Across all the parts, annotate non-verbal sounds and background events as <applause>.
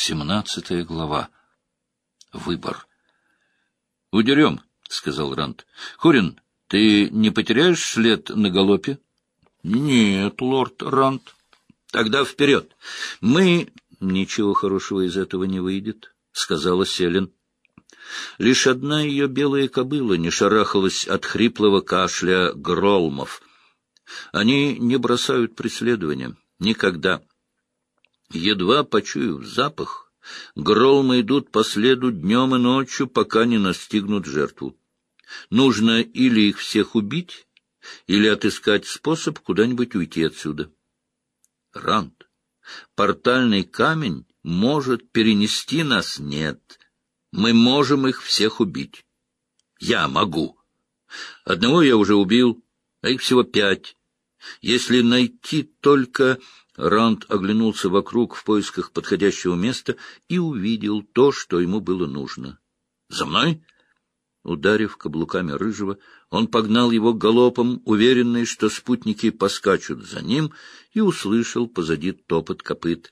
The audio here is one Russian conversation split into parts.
Семнадцатая глава. Выбор. — Удерем, — сказал Рант. — Хурин, ты не потеряешь след на галопе? — Нет, лорд Рант. — Тогда вперед. Мы... — Ничего хорошего из этого не выйдет, — сказала Селин. Лишь одна ее белая кобыла не шарахалась от хриплого кашля гролмов. Они не бросают преследования. Никогда. Едва почуяв запах, громы идут по следу днем и ночью, пока не настигнут жертву. Нужно или их всех убить, или отыскать способ куда-нибудь уйти отсюда. Ранд, портальный камень может перенести нас? Нет. Мы можем их всех убить. Я могу. Одного я уже убил, а их всего пять. Если найти только Ранд оглянулся вокруг в поисках подходящего места и увидел то, что ему было нужно. «За мной!» Ударив каблуками рыжего, он погнал его галопом, уверенный, что спутники поскачут за ним, и услышал позади топот копыт.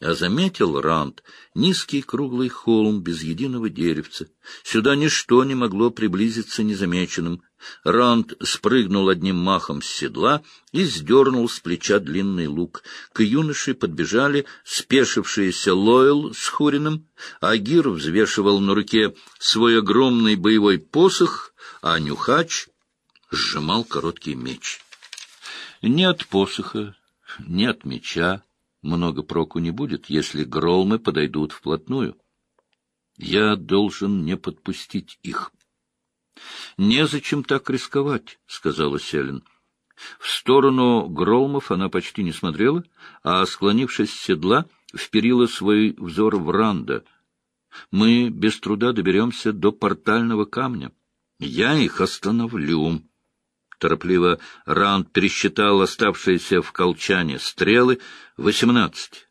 А заметил Ранд низкий круглый холм без единого деревца. Сюда ничто не могло приблизиться незамеченным. Ранд спрыгнул одним махом с седла и сдернул с плеча длинный лук. К юноше подбежали спешившиеся Лойл с Хуриным, а Гир взвешивал на руке свой огромный боевой посох, а Нюхач сжимал короткий меч. Ни от посоха, ни от меча много проку не будет, если громы подойдут вплотную. Я должен не подпустить их. — Незачем так рисковать, — сказала Селин. В сторону Громов она почти не смотрела, а, склонившись с седла, вперила свой взор в Ранда. Мы без труда доберемся до портального камня. Я их остановлю. Торопливо Ранд пересчитал оставшиеся в колчане стрелы — восемнадцать,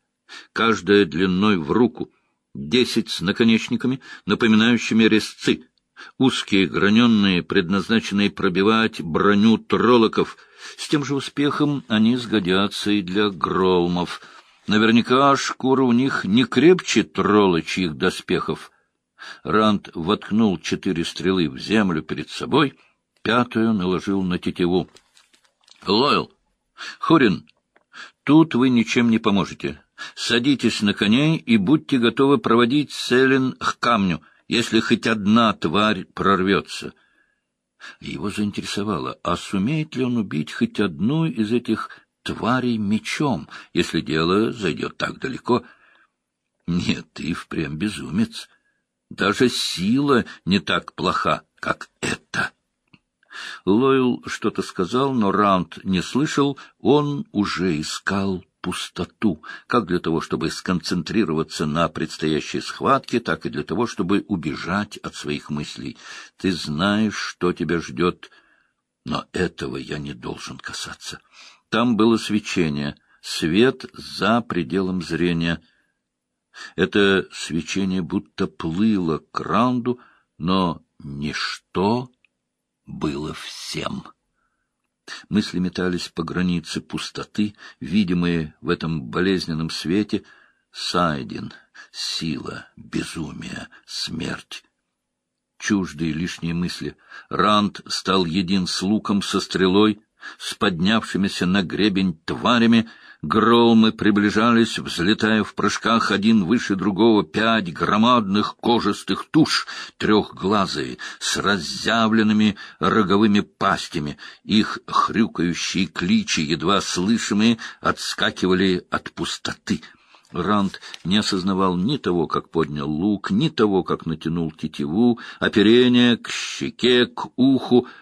каждая длиной в руку, десять с наконечниками, напоминающими резцы — узкие, граненные, предназначенные пробивать броню троллоков. С тем же успехом они сгодятся и для громов. Наверняка шкура у них не крепче троллочьих доспехов. Ранд воткнул четыре стрелы в землю перед собой, пятую наложил на тетиву. — Лойл! Хурин! Тут вы ничем не поможете. Садитесь на коней и будьте готовы проводить Селин к камню — если хоть одна тварь прорвется. Его заинтересовало, а сумеет ли он убить хоть одну из этих тварей мечом, если дело зайдет так далеко? Нет, ты впрямь безумец. Даже сила не так плоха, как это. Лойл что-то сказал, но Раунд не слышал, он уже искал пустоту, как для того, чтобы сконцентрироваться на предстоящей схватке, так и для того, чтобы убежать от своих мыслей. Ты знаешь, что тебя ждет, но этого я не должен касаться. Там было свечение, свет за пределом зрения. Это свечение будто плыло к раунду, но ничто было всем. Мысли метались по границе пустоты, видимые в этом болезненном свете. Сайдин, сила, безумие, смерть. Чуждые лишние мысли. Ранд стал един с луком, со стрелой, с поднявшимися на гребень тварями, Громы приближались, взлетая в прыжках один выше другого пять громадных кожистых туш, трехглазые, с разъявленными роговыми пастями. Их хрюкающие кличи, едва слышимые, отскакивали от пустоты. Ранд не осознавал ни того, как поднял лук, ни того, как натянул тетиву, оперение к щеке, к уху —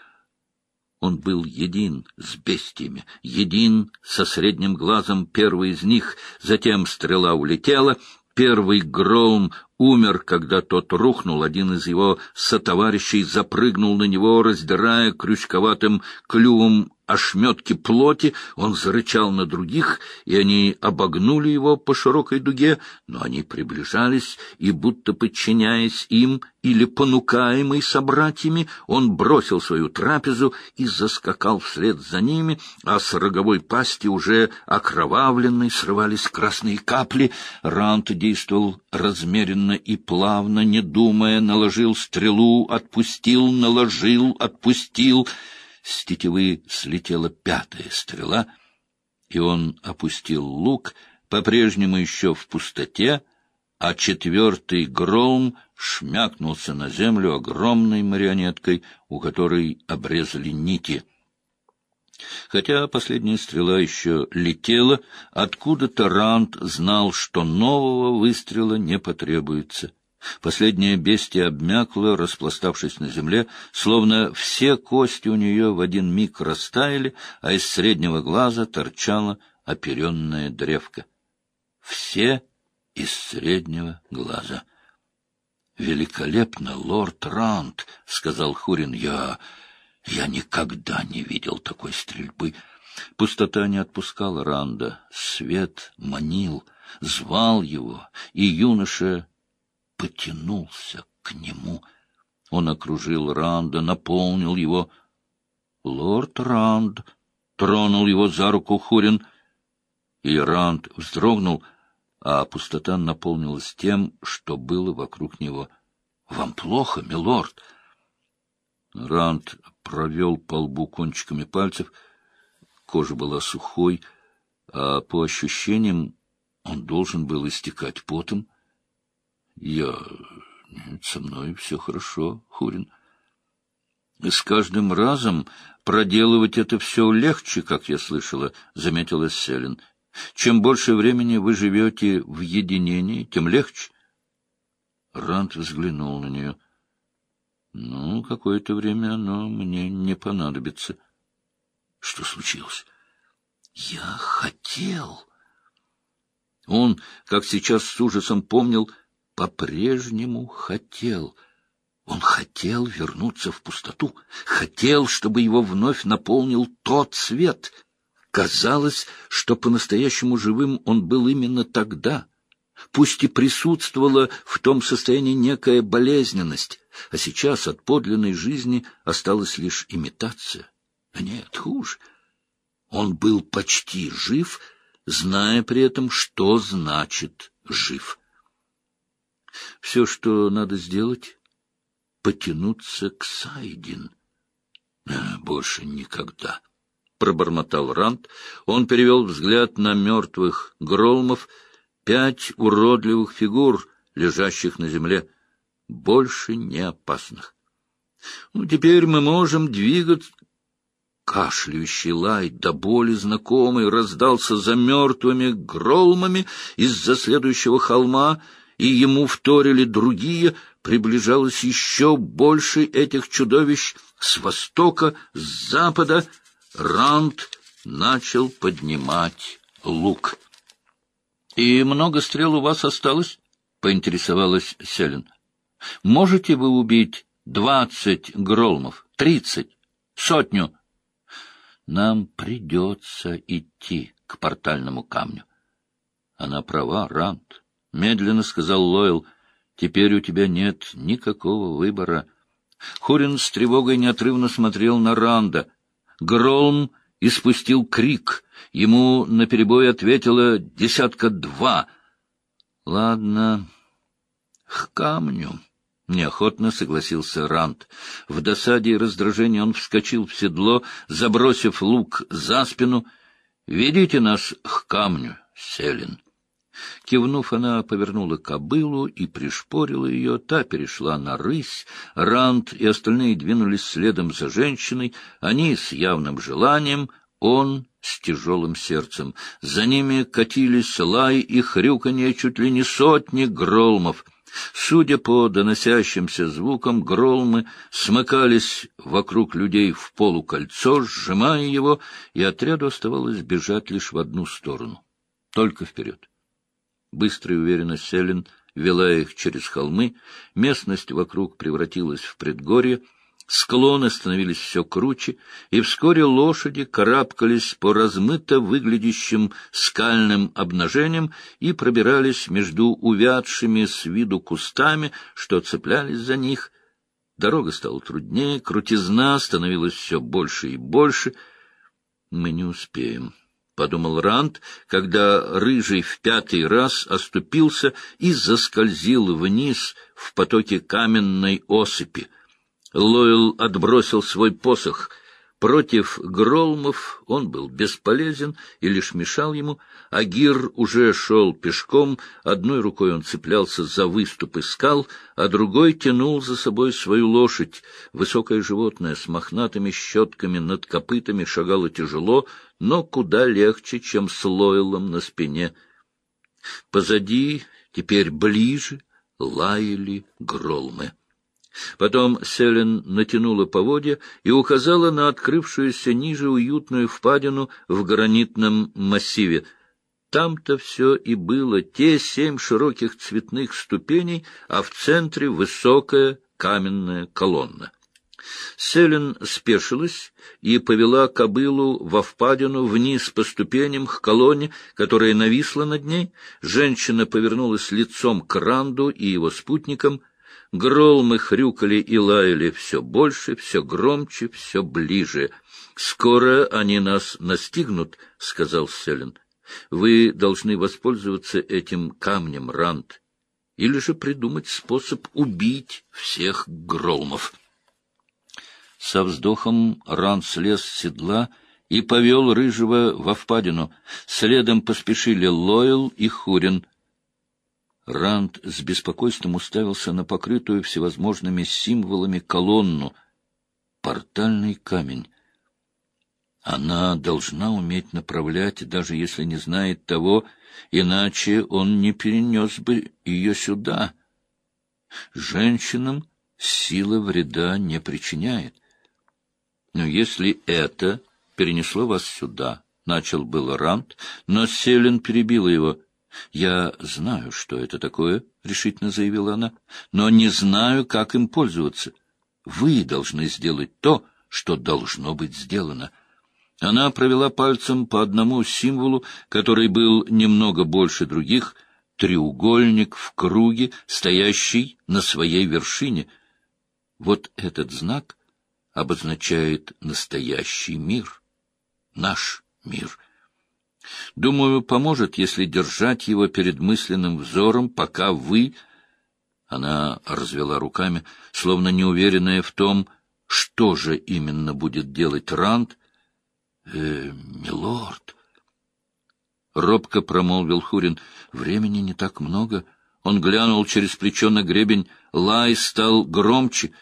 он был един с бестиями, един со средним глазом первый из них, затем стрела улетела, первый гром умер, когда тот рухнул. Один из его сотоварищей запрыгнул на него, раздирая крючковатым клювом ошметки плоти, он зарычал на других, и они обогнули его по широкой дуге, но они приближались, и, будто подчиняясь им или понукаемый собратьями, он бросил свою трапезу и заскакал вслед за ними, а с роговой пасти уже окровавленной срывались красные капли. Рант действовал размеренно и плавно, не думая, наложил стрелу, отпустил, наложил, отпустил — с тетивы слетела пятая стрела, и он опустил лук, по-прежнему еще в пустоте, а четвертый гром шмякнулся на землю огромной марионеткой, у которой обрезали нити. Хотя последняя стрела еще летела, откуда-то Рант знал, что нового выстрела не потребуется. Последнее бестие обмякло, распластавшись на земле, словно все кости у нее в один миг растаяли, а из среднего глаза торчала оперенная древка. Все из среднего глаза. «Великолепно, лорд Рант!» — сказал Хурин. «Я... я никогда не видел такой стрельбы». Пустота не отпускала Ранда. Свет манил, звал его, и юноша потянулся к нему. Он окружил Ранда, наполнил его. Лорд Ранд тронул его за руку Хурин, и Ранд вздрогнул, а пустота наполнилась тем, что было вокруг него. — Вам плохо, милорд? Ранд провел по лбу кончиками пальцев. Кожа была сухой, а по ощущениям он должен был истекать потом. Я... Нет, со мной все хорошо, Хурин. С каждым разом проделывать это все легче, как я слышала, — заметила Селин. Чем больше времени вы живете в единении, тем легче. Рант взглянул на нее. — Ну, какое-то время оно мне не понадобится. — Что случилось? — Я хотел. Он, как сейчас с ужасом помнил, — по-прежнему хотел. Он хотел вернуться в пустоту, хотел, чтобы его вновь наполнил тот свет. Казалось, что по-настоящему живым он был именно тогда. Пусть и присутствовала в том состоянии некая болезненность, а сейчас от подлинной жизни осталась лишь имитация. А нет, хуже. Он был почти жив, зная при этом, что значит «жив». Все, что надо сделать, — потянуться к Сайдин. А, больше никогда. — пробормотал Рант. Он перевел взгляд на мертвых гролмов, пять уродливых фигур, лежащих на земле, больше не опасных. Ну, теперь мы можем двигаться. Кашляющий лай, до боли знакомый, раздался за мертвыми гролмами из-за следующего холма, и ему вторили другие, приближалось еще больше этих чудовищ с востока, с запада. Ранд начал поднимать лук. — И много стрел у вас осталось? — поинтересовалась Селин. — Можете вы убить двадцать гролмов, тридцать, сотню? — Нам придется идти к портальному камню. Она права, Ранд. — медленно сказал Лойл. — Теперь у тебя нет никакого выбора. Хурин с тревогой неотрывно смотрел на Ранда. Гролм испустил крик. Ему наперебой ответила десятка два. — Ладно, к камню. — неохотно согласился Ранд. В досаде и раздражении он вскочил в седло, забросив лук за спину. — Ведите нас к камню, Селин. Кивнув, она повернула кобылу и пришпорила ее. Та перешла на рысь. Ранд и остальные двинулись следом за женщиной. Они с явным желанием, он с тяжелым сердцем. За ними катились лай и хрюканье чуть ли не сотни гролмов. Судя по доносящимся звукам, гролмы смыкались вокруг людей в полукольцо, сжимая его, и отряду оставалось бежать лишь в одну сторону — только вперед. Быстро и уверенно Селин вела их через холмы, местность вокруг превратилась в предгорье, Склоны становились все круче, и вскоре лошади карабкались по размыто выглядящим скальным обнажениям и пробирались между увядшими с виду кустами, что цеплялись за них. Дорога стала труднее, крутизна становилась все больше и больше. Мы не успеем. — подумал Ранд, когда рыжий в пятый раз оступился и заскользил вниз в потоке каменной осыпи. Лойл отбросил свой посох. Против Гролмов он был бесполезен и лишь мешал ему. Агир уже шел пешком, одной рукой он цеплялся за выступы скал, а другой тянул за собой свою лошадь. Высокое животное с мохнатыми щетками над копытами шагало тяжело, но куда легче, чем с Лойлом на спине. Позади, теперь ближе, лаяли Гролмы. Потом Селен натянула поводья и указала на открывшуюся ниже уютную впадину в гранитном массиве. Там-то все и было, те семь широких цветных ступеней, а в центре высокая каменная колонна. Селен спешилась и повела кобылу во впадину вниз по ступеням к колонне, которая нависла над ней. Женщина повернулась лицом к Ранду и его спутникам — Гролмы хрюкали и лаяли все больше, все громче, все ближе. «Скоро они нас настигнут», — сказал Селин. «Вы должны воспользоваться этим камнем, Рант, или же придумать способ убить всех Гролмов». Со вздохом Ранд слез с седла и повел Рыжего во впадину. Следом поспешили Лойл и Хурин — Ранд с беспокойством уставился на покрытую всевозможными символами колонну. Портальный камень. Она должна уметь направлять, даже если не знает того, иначе он не перенес бы ее сюда. Женщинам сила вреда не причиняет. Но если это перенесло вас сюда, — начал был Ранд, но Селин перебила его — «Я знаю, что это такое», — решительно заявила она, — «но не знаю, как им пользоваться. Вы должны сделать то, что должно быть сделано». Она провела пальцем по одному символу, который был немного больше других, треугольник в круге, стоящий на своей вершине. Вот этот знак обозначает настоящий мир, наш мир — Думаю, поможет, если держать его перед мысленным взором, пока вы... Она развела руками, словно неуверенная в том, что же именно будет делать Ранд. «Э, милорд!» Робко промолвил Хурин. «Времени не так много». Он глянул через плечо на гребень. Лай стал громче.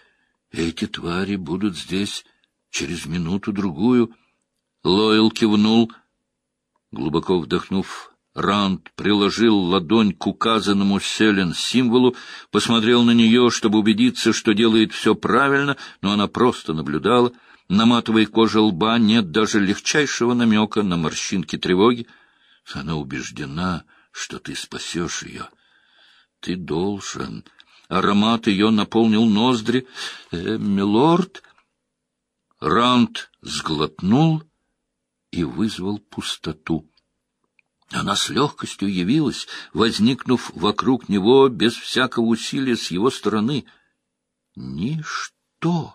«Эти твари будут здесь через минуту-другую». Лойл кивнул — Глубоко вдохнув, Ранд приложил ладонь к указанному Селен символу, посмотрел на нее, чтобы убедиться, что делает все правильно, но она просто наблюдала. Наматывая кожу лба, нет даже легчайшего намека на морщинки тревоги. Она убеждена, что ты спасешь ее. Ты должен. Аромат ее наполнил ноздри. Э, милорд... Ранд сглотнул и вызвал пустоту. Она с легкостью явилась, возникнув вокруг него без всякого усилия с его стороны. Ничто,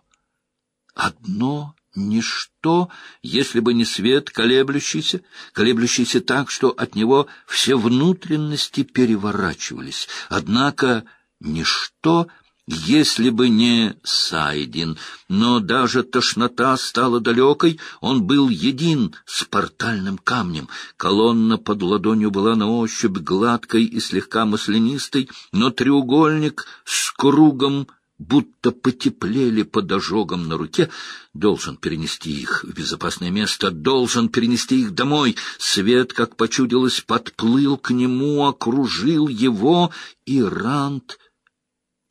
одно ничто, если бы не свет колеблющийся, колеблющийся так, что от него все внутренности переворачивались. Однако ничто — если бы не Сайдин, но даже тошнота стала далекой, он был един с портальным камнем. Колонна под ладонью была на ощупь гладкой и слегка маслянистой, но треугольник с кругом будто потеплели под ожогом на руке, должен перенести их в безопасное место, должен перенести их домой. Свет, как почудилось, подплыл к нему, окружил его, и Рант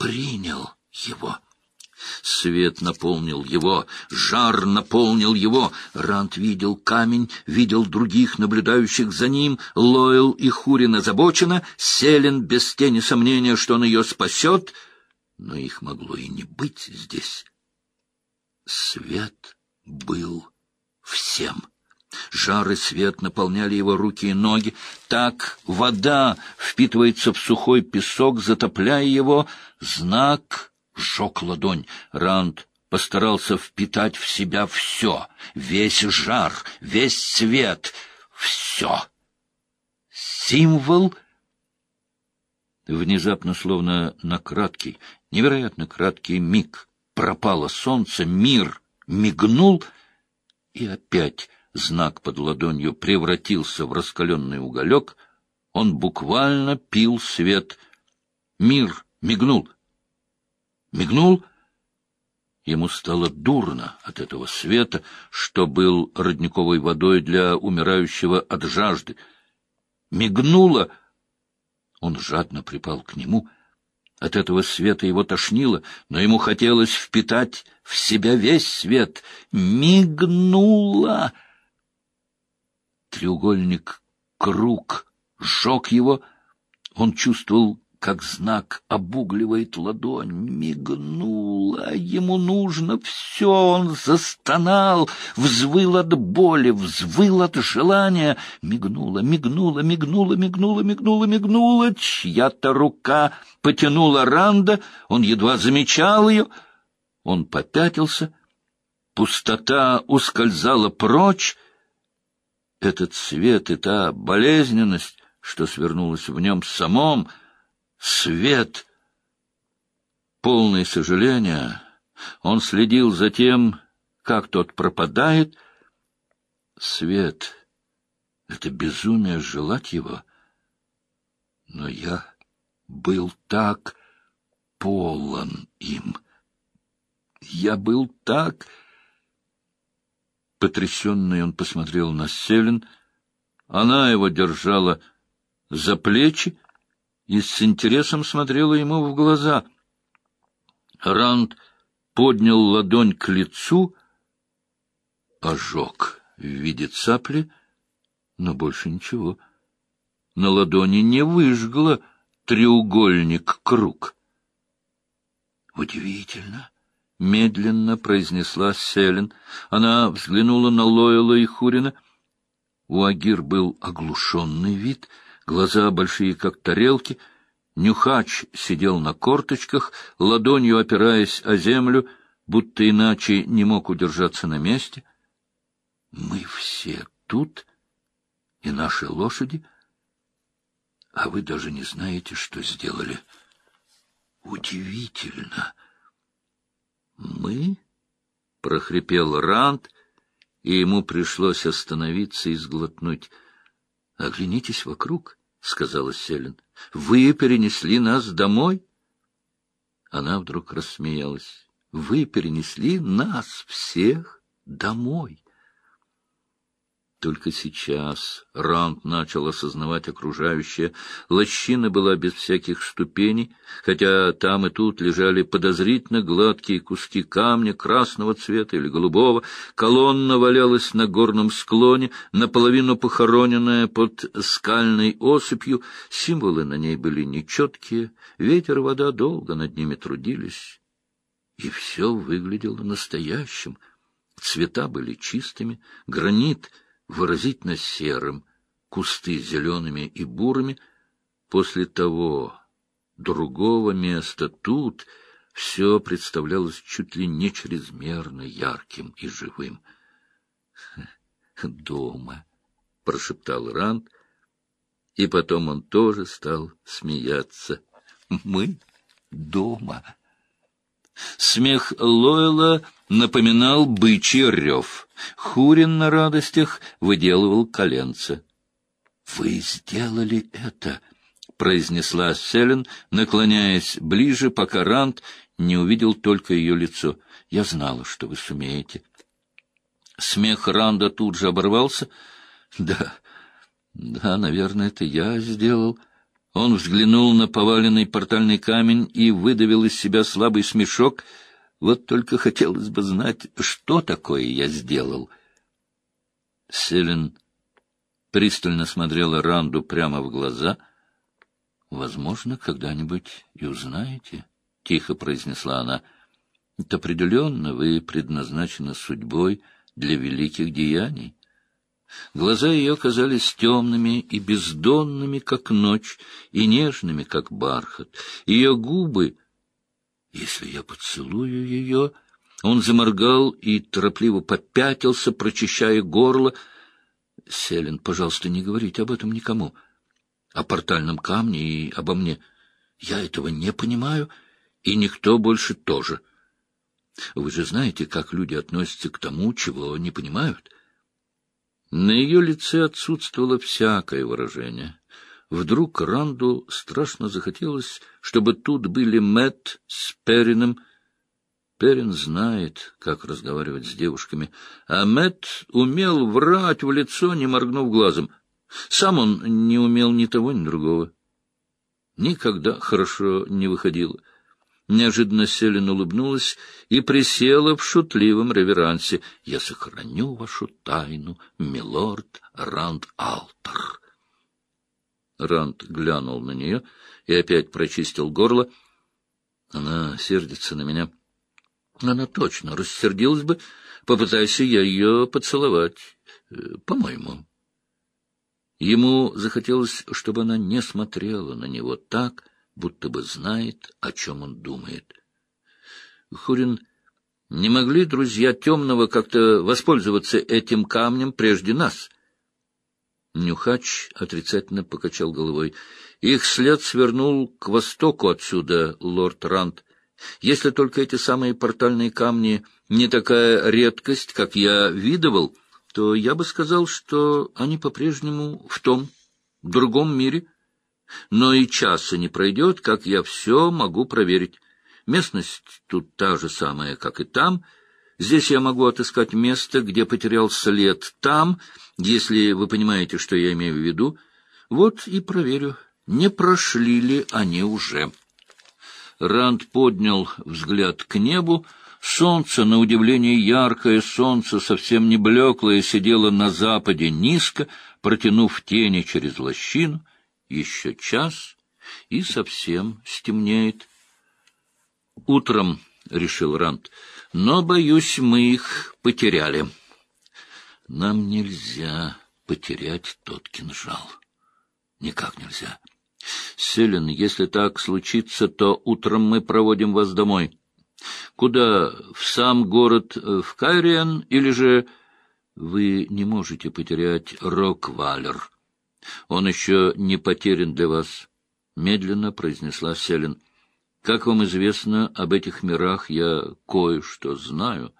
принял его. Свет наполнил его, жар наполнил его. Рант видел камень, видел других, наблюдающих за ним. Лойл и Хурин озабочена, Селен без тени сомнения, что он ее спасет. Но их могло и не быть здесь. Свет был всем. Жар и свет наполняли его руки и ноги. Так вода впитывается в сухой песок, затопляя его. Знак сжег ладонь. Ранд постарался впитать в себя все, весь жар, весь свет, все. Символ Внезапно, словно на краткий, невероятно краткий миг, пропало солнце, мир мигнул, и опять знак под ладонью превратился в раскаленный уголек, он буквально пил свет. Мир мигнул. Мигнул. Ему стало дурно от этого света, что был родниковой водой для умирающего от жажды. Мигнуло. Он жадно припал к нему — от этого света его тошнило, но ему хотелось впитать в себя весь свет. Мигнуло! Треугольник, круг, сжег его. Он чувствовал как знак обугливает ладонь. Мигнула, ему нужно все, он застонал, взвыл от боли, взвыл от желания. Мигнула, мигнула, мигнула, мигнула, мигнула, мигнула. Чья-то рука потянула Ранда, он едва замечал ее. Он попятился, пустота ускользала прочь. Этот свет и та болезненность, что свернулась в нем самом — свет. Полное сожаление, он следил за тем, как тот пропадает. Свет — это безумие желать его. Но я был так полон им. Я был так... Потрясенный он посмотрел на Селин. Она его держала за плечи, и с интересом смотрела ему в глаза. Ранд поднял ладонь к лицу, ожог в виде цапли, но больше ничего. На ладони не выжгло треугольник-круг. «Удивительно!» — медленно произнесла Селин. Она взглянула на Лойла и Хурина. У Агир был оглушенный вид — глаза большие, как тарелки. Нюхач сидел на корточках, ладонью опираясь о землю, будто иначе не мог удержаться на месте. Мы все тут, и наши лошади, а вы даже не знаете, что сделали. Удивительно. Мы? — прохрипел Ранд, и ему пришлось остановиться и сглотнуть. Оглянитесь вокруг. — сказала Селин. — Вы перенесли нас домой? Она вдруг рассмеялась. — Вы перенесли нас всех домой. Только сейчас Ранд начал осознавать окружающее. Лощина была без всяких ступеней, хотя там и тут лежали подозрительно гладкие куски камня красного цвета или голубого. Колонна валялась на горном склоне, наполовину похороненная под скальной осыпью. Символы на ней были нечеткие, ветер и вода долго над ними трудились. И все выглядело настоящим. Цвета были чистыми, гранит — выразительно серым, кусты зелеными и бурыми. После того другого места тут все представлялось чуть ли не чрезмерно ярким и живым. <laughs> «Дома», — прошептал Ранд, и потом он тоже стал смеяться. «Мы дома». Смех Лойла напоминал бычий рев. Хурин на радостях выделывал коленца. — Вы сделали это! — произнесла Селен, наклоняясь ближе, пока Рант не увидел только ее лицо. — Я знала, что вы сумеете. Смех Ранда тут же оборвался. — Да, да, наверное, это я сделал. — он взглянул на поваленный портальный камень и выдавил из себя слабый смешок. Вот только хотелось бы знать, что такое я сделал. Селин пристально смотрела Ранду прямо в глаза. — Возможно, когда-нибудь и узнаете, — тихо произнесла она. — Это определенно вы предназначены судьбой для великих деяний. Глаза ее казались темными и бездонными, как ночь, и нежными, как бархат. Ее губы... Если я поцелую ее... Он заморгал и торопливо попятился, прочищая горло. — Селин, пожалуйста, не говорите об этом никому. О портальном камне и обо мне. Я этого не понимаю, и никто больше тоже. Вы же знаете, как люди относятся к тому, чего не понимают. — на ее лице отсутствовало всякое выражение. Вдруг Ранду страшно захотелось, чтобы тут были Мэтт с Перином. Перин знает, как разговаривать с девушками, а Мэтт умел врать в лицо, не моргнув глазом. Сам он не умел ни того, ни другого. Никогда хорошо не выходило. Неожиданно Селин улыбнулась и присела в шутливом реверансе. — Я сохраню вашу тайну, милорд Ранд-Алтер. Ранд глянул на нее и опять прочистил горло. Она сердится на меня. Она точно рассердилась бы, попытайся я ее поцеловать, э, по-моему. Ему захотелось, чтобы она не смотрела на него так, будто бы знает, о чем он думает. Хурин, не могли друзья Темного как-то воспользоваться этим камнем прежде нас? Нюхач отрицательно покачал головой. Их след свернул к востоку отсюда, лорд Рант. Если только эти самые портальные камни не такая редкость, как я видывал, то я бы сказал, что они по-прежнему в том, другом мире — но и часа не пройдет, как я все могу проверить. Местность тут та же самая, как и там. Здесь я могу отыскать место, где потерял след там, если вы понимаете, что я имею в виду. Вот и проверю, не прошли ли они уже. Ранд поднял взгляд к небу. Солнце, на удивление яркое солнце, совсем не блеклое, сидело на западе низко, протянув тени через лощину еще час, и совсем стемнеет. Утром, — решил Рант, — но, боюсь, мы их потеряли. Нам нельзя потерять тот кинжал. Никак нельзя. Селин, если так случится, то утром мы проводим вас домой. Куда? В сам город, э, в Кайриен, или же... Вы не можете потерять Роквалер. Он еще не потерян для вас, — медленно произнесла Селин. — Как вам известно, об этих мирах я кое-что знаю.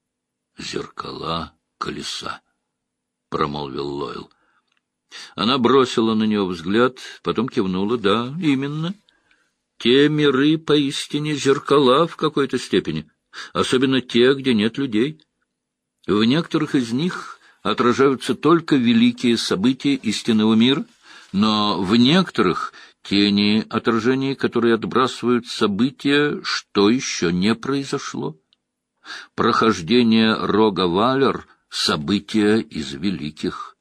— Зеркала колеса, — промолвил Лойл. Она бросила на него взгляд, потом кивнула. — Да, именно. Те миры поистине зеркала в какой-то степени, особенно те, где нет людей. В некоторых из них отражаются только великие события истинного мира, но в некоторых тени отражений, которые отбрасывают события, что еще не произошло. Прохождение рога Валер — событие из великих.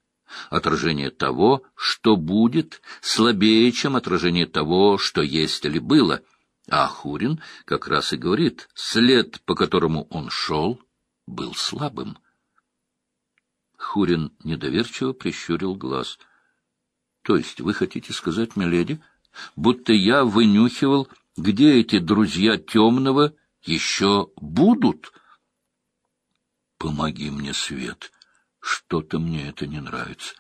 Отражение того, что будет, слабее, чем отражение того, что есть или было. А Хурин как раз и говорит, след, по которому он шел, был слабым. Хурин недоверчиво прищурил глаз. — То есть вы хотите сказать, миледи, будто я вынюхивал, где эти друзья темного еще будут? — Помоги мне, Свет, что-то мне это не нравится.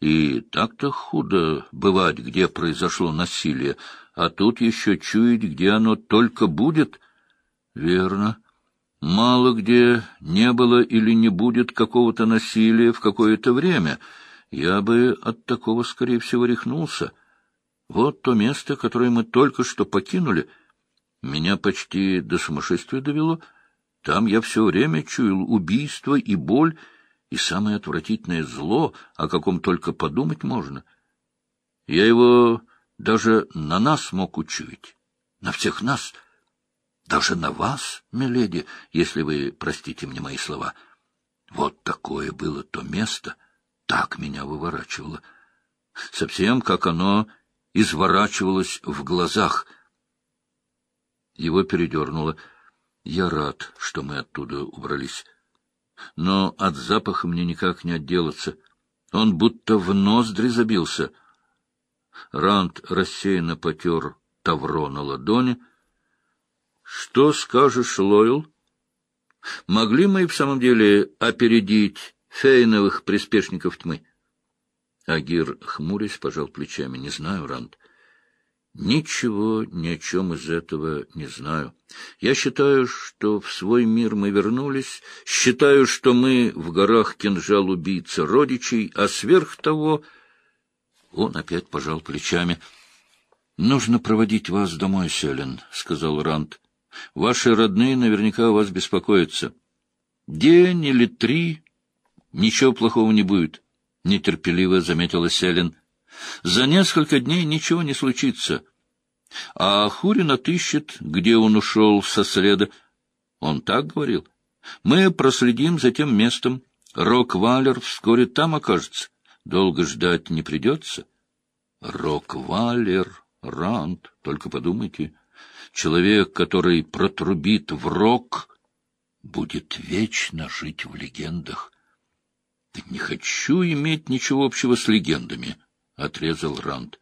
И так-то худо бывать, где произошло насилие, а тут еще чуять, где оно только будет. Верно. Мало где не было или не будет какого-то насилия в какое-то время. Я бы от такого, скорее всего, рехнулся. Вот то место, которое мы только что покинули. Меня почти до сумасшествия довело. Там я все время чуял убийство и боль, и самое отвратительное зло, о каком только подумать можно. Я его даже на нас мог учуять, на всех нас — Даже на вас, миледи, если вы простите мне мои слова. Вот такое было то место, так меня выворачивало. Совсем как оно изворачивалось в глазах. Его передернуло. Я рад, что мы оттуда убрались. Но от запаха мне никак не отделаться. Он будто в ноздри забился. Ранд рассеянно потер тавро на ладони. — Что скажешь, Лойл? Могли мы в самом деле опередить фейновых приспешников тьмы? Агир, хмурясь, пожал плечами. — Не знаю, Ранд. Ничего ни о чем из этого не знаю. Я считаю, что в свой мир мы вернулись, считаю, что мы в горах кинжал убийца родичей, а сверх того... Он опять пожал плечами. — Нужно проводить вас домой, Селин, — сказал Ранд. — Ваши родные наверняка о вас беспокоятся. День или три, ничего плохого не будет, — нетерпеливо заметила Селин. За несколько дней ничего не случится. А Хурин отыщет, где он ушел со следа. Он так говорил. Мы проследим за тем местом. Рок-Валер вскоре там окажется. Долго ждать не придется. Рок-Валер, Ранд, только подумайте. Человек, который протрубит в рок, будет вечно жить в легендах. Не хочу иметь ничего общего с легендами отрезал Ранд.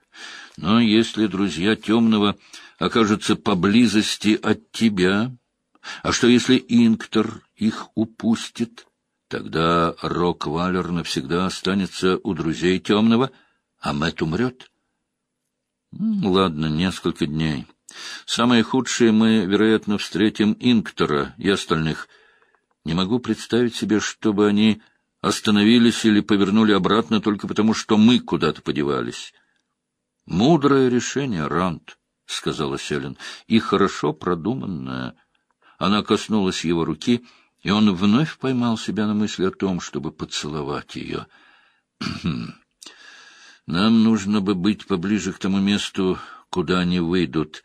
Но если друзья темного окажутся поблизости от тебя, а что если Инктор их упустит, тогда Рок-Валер навсегда останется у друзей темного, а Мэтт умрет. Ладно, несколько дней. Самое худшее мы, вероятно, встретим Инктора и остальных. Не могу представить себе, чтобы они остановились или повернули обратно только потому, что мы куда-то подевались. — Мудрое решение, Рант, — сказала Селин, — и хорошо продуманное. Она коснулась его руки, и он вновь поймал себя на мысли о том, чтобы поцеловать ее. Нам нужно бы быть поближе к тому месту, куда они выйдут,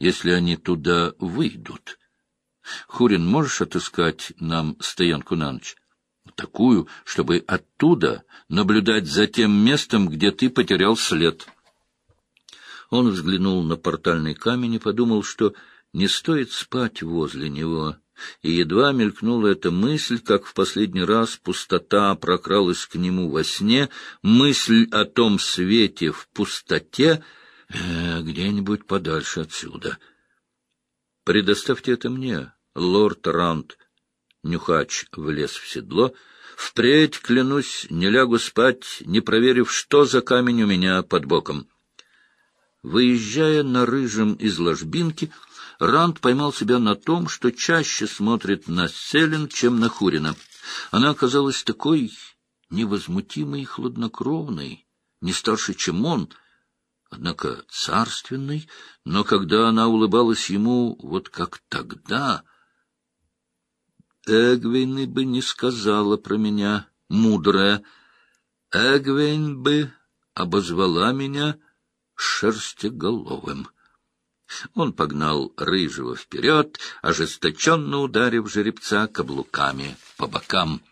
если они туда выйдут. Хурин, можешь отыскать нам стоянку на ночь? такую, чтобы оттуда наблюдать за тем местом, где ты потерял след. Он взглянул на портальный камень и подумал, что не стоит спать возле него, и едва мелькнула эта мысль, как в последний раз пустота прокралась к нему во сне, мысль о том свете в пустоте где-нибудь подальше отсюда. «Предоставьте это мне, лорд Ранд», Нюхач влез в седло. «Впредь, клянусь, не лягу спать, не проверив, что за камень у меня под боком». Выезжая на рыжем из ложбинки, Ранд поймал себя на том, что чаще смотрит на Селин, чем на Хурина. Она оказалась такой невозмутимой и хладнокровной, не старше, чем он, однако царственной, но когда она улыбалась ему, вот как тогда, Эгвейн бы не сказала про меня, мудрая. Эгвейн бы обозвала меня шерстеголовым. Он погнал рыжего вперед, ожесточенно ударив жеребца каблуками по бокам.